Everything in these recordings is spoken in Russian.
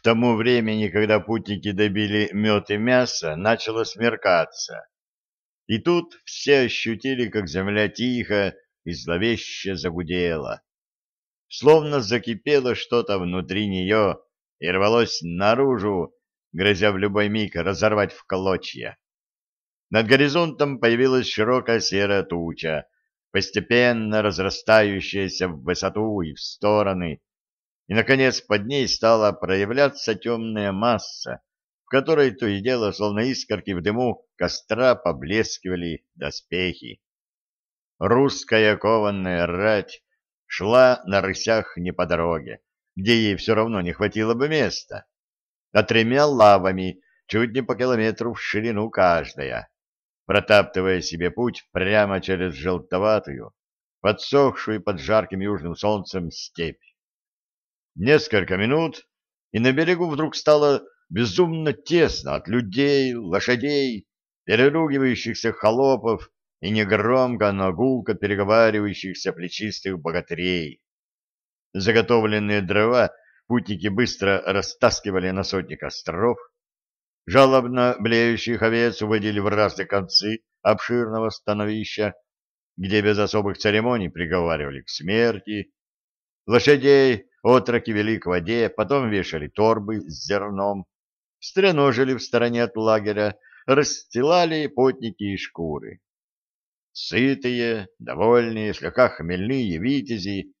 К тому времени, когда путники добили мед и мясо, начало смеркаться. И тут все ощутили, как земля тихо и зловеще загудела. Словно закипело что-то внутри нее и рвалось наружу, грозя в любой миг разорвать в клочья. Над горизонтом появилась широкая серая туча, постепенно разрастающаяся в высоту и в стороны, и, наконец, под ней стала проявляться темная масса, в которой то и дело, словно искорки в дыму, костра поблескивали доспехи. Русская кованная рать шла на рысях не по дороге, где ей все равно не хватило бы места, а тремя лавами, чуть не по километру в ширину каждая, протаптывая себе путь прямо через желтоватую, подсохшую под жарким южным солнцем степь. Несколько минут, и на берегу вдруг стало безумно тесно от людей, лошадей, переругивающихся холопов и негромко, но гулко переговаривающихся плечистых богатырей. Заготовленные дрова путники быстро растаскивали на сотни костров, жалобно блеющих овец уводили в разные концы обширного становища, где без особых церемоний приговаривали к смерти, лошадей Отроки вели к воде, потом вешали торбы с зерном, стреножили в стороне от лагеря, расстилали потники и шкуры. Сытые, довольные, слегка хмельные витязи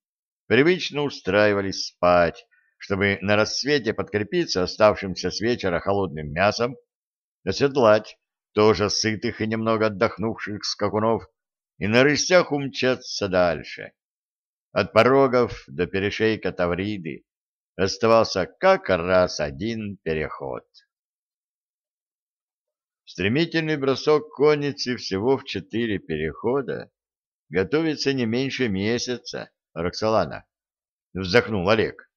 привычно устраивались спать, чтобы на рассвете подкрепиться оставшимся с вечера холодным мясом, оседлать тоже сытых и немного отдохнувших скакунов и на рысях умчаться дальше. От порогов до перешейка Тавриды оставался как раз один переход. Стремительный бросок конницы всего в четыре перехода готовится не меньше месяца, Роксолана. Вздохнул Олег.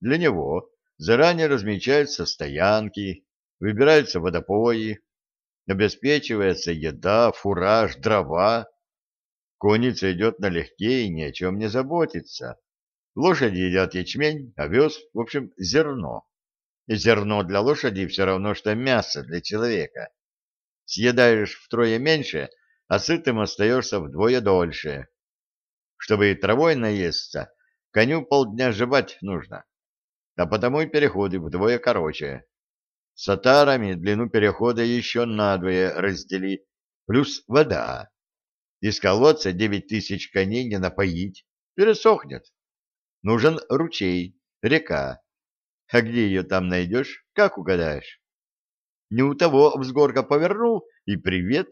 Для него заранее размечаются стоянки, выбираются водопои, обеспечивается еда, фураж, дрова, Конница идет налегке и ни о чем не заботится. Лошади едят ячмень, овес, в общем, зерно. И зерно для лошади все равно, что мясо для человека. Съедаешь втрое меньше, а сытым остаешься вдвое дольше. Чтобы травой наесться, коню полдня жевать нужно. А потому и переходы вдвое короче. С длину перехода еще надвое раздели, плюс вода. Из колодца девять тысяч коней не напоить, пересохнет. Нужен ручей, река. А где ее там найдешь, как угадаешь? Не у того взгорка повернул, и привет.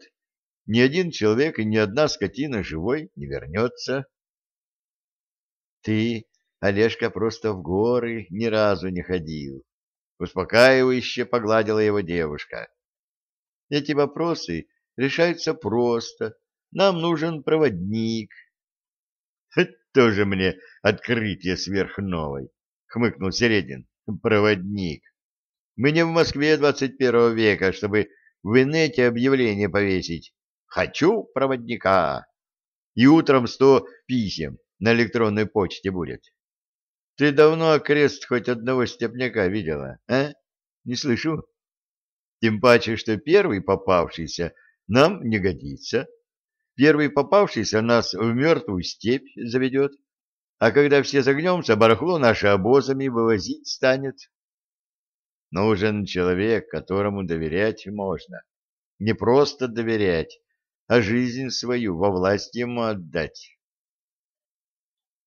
Ни один человек и ни одна скотина живой не вернется. Ты, Олежка, просто в горы ни разу не ходил. Успокаивающе погладила его девушка. Эти вопросы решаются просто, нам нужен проводник. — Тоже мне открытие сверхновой, — хмыкнул Середин. — Проводник. Мы не в Москве двадцать первого века, чтобы в инете объявление повесить. Хочу проводника. И утром сто писем на электронной почте будет. Ты давно крест хоть одного степняка видела, а? Не слышу. Тем паче, что первый попавшийся нам не годится. Первый попавшийся нас в мертвую степь заведет, а когда все загнемся, барахло наше обозами вывозить станет. Нужен человек, которому доверять можно. Не просто доверять, а жизнь свою во власть ему отдать.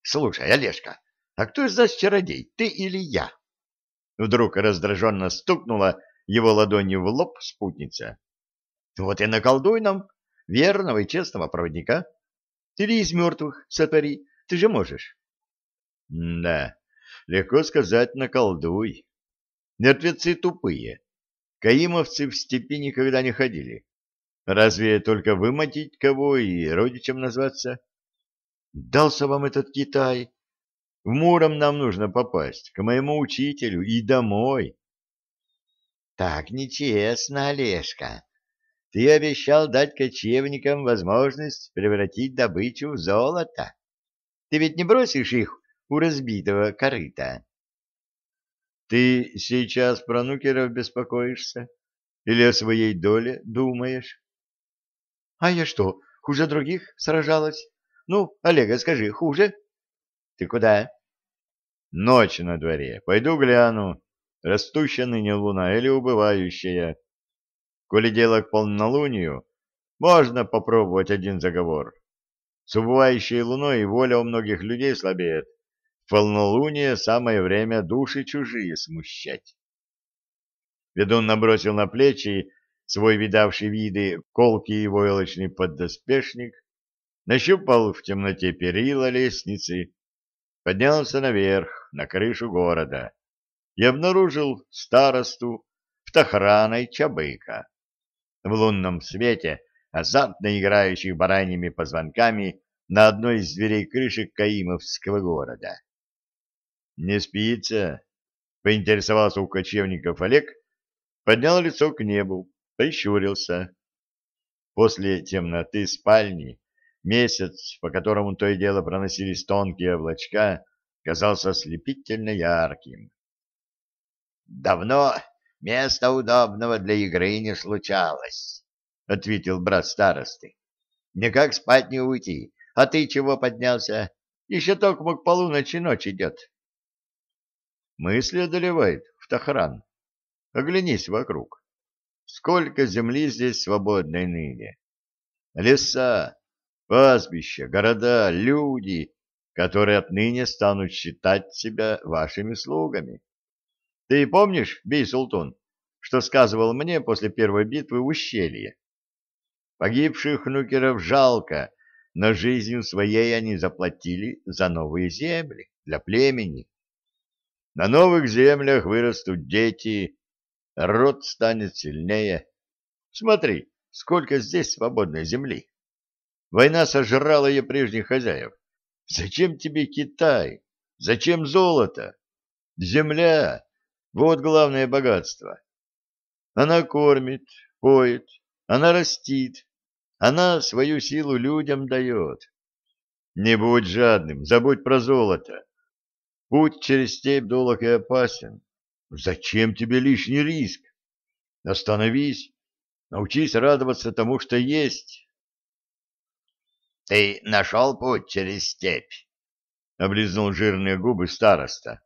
Слушай, Олежка, а кто из нас чародей, ты или я? Вдруг раздраженно стукнула его ладонью в лоб спутница. Вот и наколдуй нам, верного и честного проводника. Или из мертвых сотвори, ты же можешь. да, легко сказать наколдуй. Мертвецы тупые. Каимовцы в степи никогда не ходили. Разве только вымотить кого и родичем назваться? Дался вам этот Китай. В Муром нам нужно попасть, к моему учителю и домой. Так нечестно, Олежка. Ты обещал дать кочевникам возможность превратить добычу в золото. Ты ведь не бросишь их у разбитого корыта? Ты сейчас про нукеров беспокоишься? Или о своей доле думаешь? А я что, хуже других сражалась? Ну, Олега, скажи, хуже? Ты куда? Ночь на дворе. Пойду гляну, растущая ныне луна или убывающая. Коли дело к полнолунию, можно попробовать один заговор. С убывающей луной воля у многих людей слабеет. В полнолуние самое время души чужие смущать. Ведун набросил на плечи свой видавший виды колкий и войлочный поддоспешник, нащупал в темноте перила лестницы, поднялся наверх, на крышу города, и обнаружил старосту в Тахраной Чабыка. В лунном свете, азартно играющих бараньими позвонками на одной из дверей крыши Каимовского города. «Не спится?» — поинтересовался у кочевников Олег, поднял лицо к небу, прищурился. После темноты спальни месяц, по которому то и дело проносились тонкие облачка, казался ослепительно ярким. — Давно места удобного для игры не случалось, — ответил брат старосты. — Никак спать не уйти. А ты чего поднялся? Еще только к полуночи ночь идет. Мысли одолевает в Тахран. Оглянись вокруг. Сколько земли здесь свободной ныне? Леса, пастбища, города, люди, которые отныне станут считать себя вашими слугами. Ты помнишь, Бей-Султун, что сказывал мне после первой битвы в ущелье? Погибших нукеров жалко, но жизнью своей они заплатили за новые земли, для племени. На новых землях вырастут дети, род станет сильнее. Смотри, сколько здесь свободной земли. Война сожрала ее прежних хозяев. Зачем тебе Китай? Зачем золото? Земля — вот главное богатство. Она кормит, поет, она растит, она свою силу людям дает. Не будь жадным, забудь про золото. Путь через степь долг и опасен. Зачем тебе лишний риск? Остановись, научись радоваться тому, что есть. — Ты нашел путь через степь? — облизнул жирные губы староста.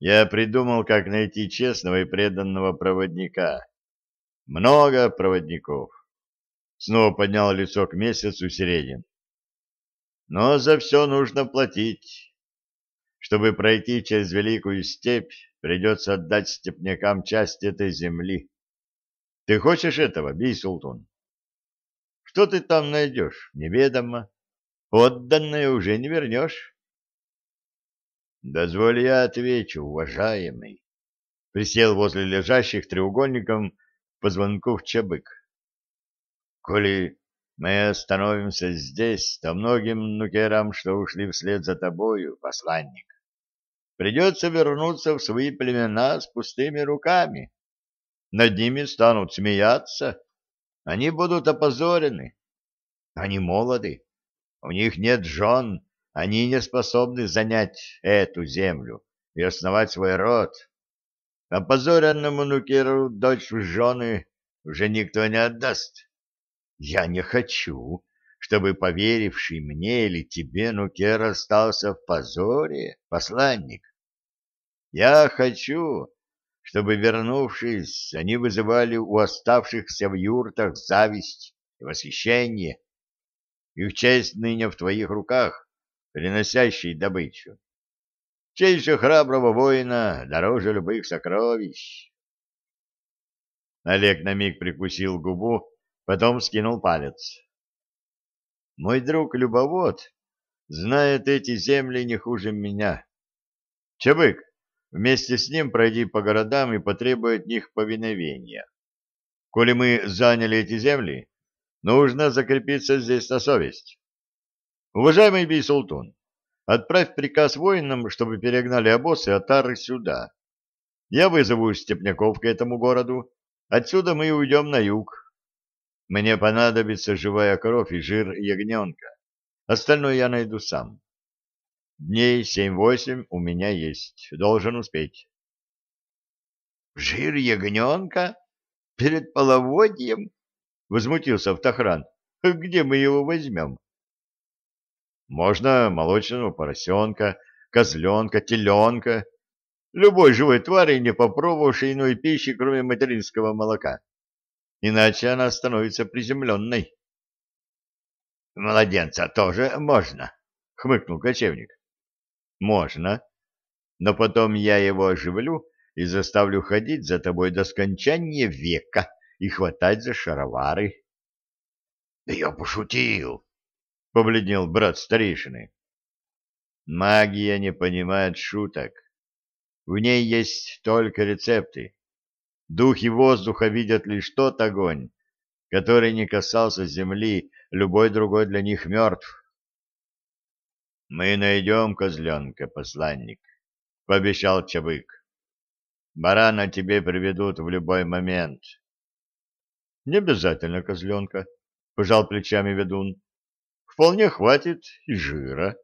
Я придумал, как найти честного и преданного проводника. Много проводников. Снова поднял лицо к месяцу Середин. Но за все нужно платить. Чтобы пройти через Великую Степь, придется отдать степнякам часть этой земли. Ты хочешь этого, Бий-Султун? Что ты там найдешь, неведомо. Отданное уже не вернешь. Дозволь я отвечу, уважаемый. Присел возле лежащих треугольником позвонков Чабык. Коли мы остановимся здесь, то многим нукерам, что ушли вслед за тобою, посланник, придется вернуться в свои племена с пустыми руками. Над ними станут смеяться, они будут опозорены. Они молоды, у них нет жен, они не способны занять эту землю и основать свой род. Опозоренному нукеру дочь в жены уже никто не отдаст. Я не хочу, чтобы поверивший мне или тебе Нукер остался в позоре, посланник. Я хочу, чтобы, вернувшись, они вызывали у оставшихся в юртах зависть и восхищение. Их честь ныне в твоих руках, приносящий добычу. Честь же храброго воина дороже любых сокровищ. Олег на миг прикусил губу, потом скинул палец. Мой друг Любовод знает эти земли не хуже меня. Чабык, Вместе с ним пройди по городам и потребуй от них повиновения. Коли мы заняли эти земли, нужно закрепиться здесь на совесть. Уважаемый Бий-Султун, отправь приказ воинам, чтобы перегнали обоз и отары сюда. Я вызову степняков к этому городу. Отсюда мы уйдем на юг. Мне понадобится живая кровь и жир ягненка. Остальное я найду сам. Дней семь-восемь у меня есть. Должен успеть. Жир ягненка? Перед половодьем? Возмутился Автохран. Где мы его возьмем? Можно молочного поросенка, козленка, теленка, любой живой твари, не попробовавшей иной пищи, кроме материнского молока. Иначе она становится приземленной. Младенца тоже можно, хмыкнул кочевник. Можно, но потом я его оживлю и заставлю ходить за тобой до скончания века и хватать за шаровары. — Да я пошутил, — побледнел брат старейшины. Магия не понимает шуток. В ней есть только рецепты. Духи воздуха видят лишь тот огонь, который не касался земли, любой другой для них мертв. — Мы найдем козленка, посланник, — пообещал Чабык. — Барана тебе приведут в любой момент. — Не обязательно козленка, — пожал плечами ведун. — Вполне хватит и жира.